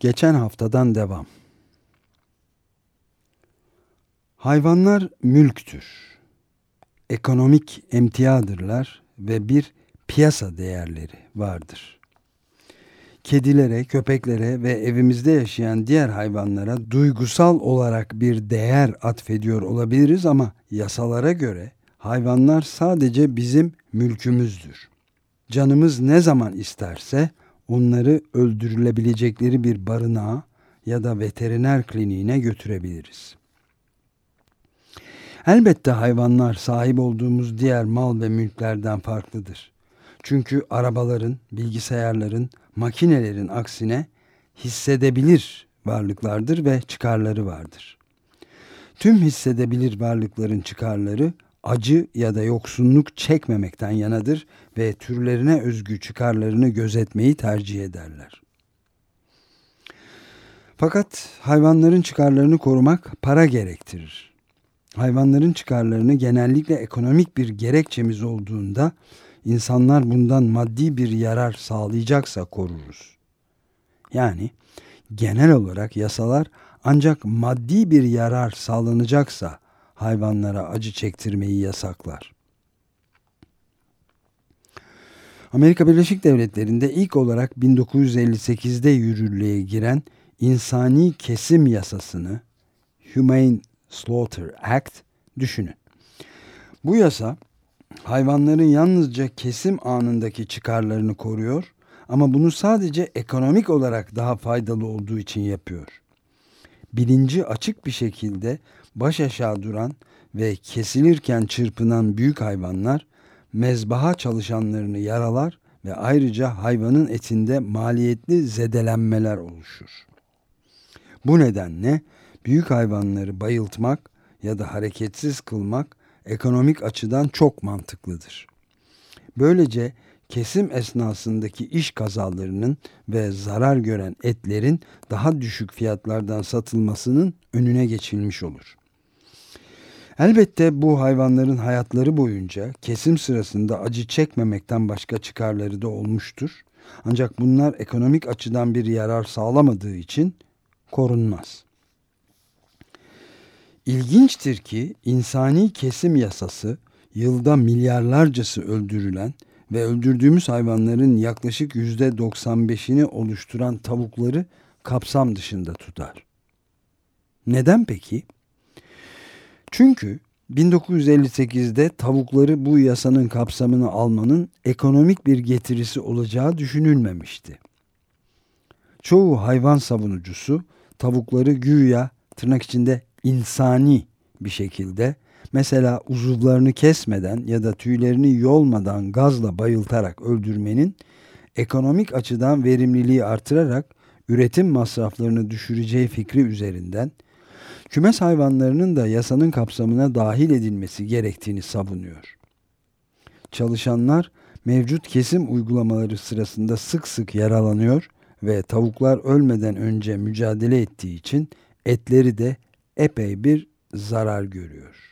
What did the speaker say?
Geçen haftadan devam. Hayvanlar mülktür. Ekonomik emtiadırlar ve bir piyasa değerleri vardır. Kedilere, köpeklere ve evimizde yaşayan diğer hayvanlara duygusal olarak bir değer atfediyor olabiliriz ama yasalara göre hayvanlar sadece bizim mülkümüzdür. Canımız ne zaman isterse onları öldürülebilecekleri bir barınağa ya da veteriner kliniğine götürebiliriz. Elbette hayvanlar sahip olduğumuz diğer mal ve mülklerden farklıdır. Çünkü arabaların, bilgisayarların, makinelerin aksine hissedebilir varlıklardır ve çıkarları vardır. Tüm hissedebilir varlıkların çıkarları acı ya da yoksunluk çekmemekten yanadır ve türlerine özgü çıkarlarını gözetmeyi tercih ederler. Fakat hayvanların çıkarlarını korumak para gerektirir. Hayvanların çıkarlarını genellikle ekonomik bir gerekçemiz olduğunda insanlar bundan maddi bir yarar sağlayacaksa koruruz. Yani genel olarak yasalar ancak maddi bir yarar sağlanacaksa hayvanlara acı çektirmeyi yasaklar. Amerika Birleşik Devletleri'nde ilk olarak 1958'de yürürlüğe giren insani kesim yasasını Humane Slaughter Act düşünün. Bu yasa hayvanların yalnızca kesim anındaki çıkarlarını koruyor ama bunu sadece ekonomik olarak daha faydalı olduğu için yapıyor. Bilinci açık bir şekilde baş aşağı duran ve kesilirken çırpınan büyük hayvanlar mezbaha çalışanlarını yaralar ve ayrıca hayvanın etinde maliyetli zedelenmeler oluşur. Bu nedenle büyük hayvanları bayıltmak ya da hareketsiz kılmak ekonomik açıdan çok mantıklıdır. Böylece kesim esnasındaki iş kazalarının ve zarar gören etlerin daha düşük fiyatlardan satılmasının önüne geçilmiş olur. Elbette bu hayvanların hayatları boyunca kesim sırasında acı çekmemekten başka çıkarları da olmuştur. Ancak bunlar ekonomik açıdan bir yarar sağlamadığı için korunmaz. İlginçtir ki insani kesim yasası yılda milyarlarcası öldürülen ve öldürdüğümüz hayvanların yaklaşık yüzde 95'ini oluşturan tavukları kapsam dışında tutar. Neden peki? Çünkü 1958'de tavukları bu yasanın kapsamını almanın ekonomik bir getirisi olacağı düşünülmemişti. Çoğu hayvan savunucusu tavukları güya tırnak içinde insani bir şekilde mesela uzuvlarını kesmeden ya da tüylerini yolmadan gazla bayıltarak öldürmenin ekonomik açıdan verimliliği artırarak üretim masraflarını düşüreceği fikri üzerinden kümes hayvanlarının da yasanın kapsamına dahil edilmesi gerektiğini savunuyor. Çalışanlar mevcut kesim uygulamaları sırasında sık sık yaralanıyor ve tavuklar ölmeden önce mücadele ettiği için etleri de epey bir zarar görüyor.